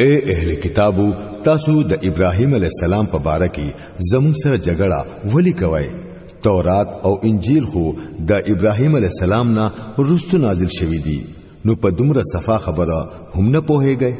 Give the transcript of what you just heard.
اے اهل کتابو تاسو د ابراهیم علی السلام په باره کې زمون سره جګړه ولی کوي تورات او انجیل خو د ابراهیم علی السلام نه رښتو نازل شوی دی نو په دومره صفا خبره هم نه پوهیږئ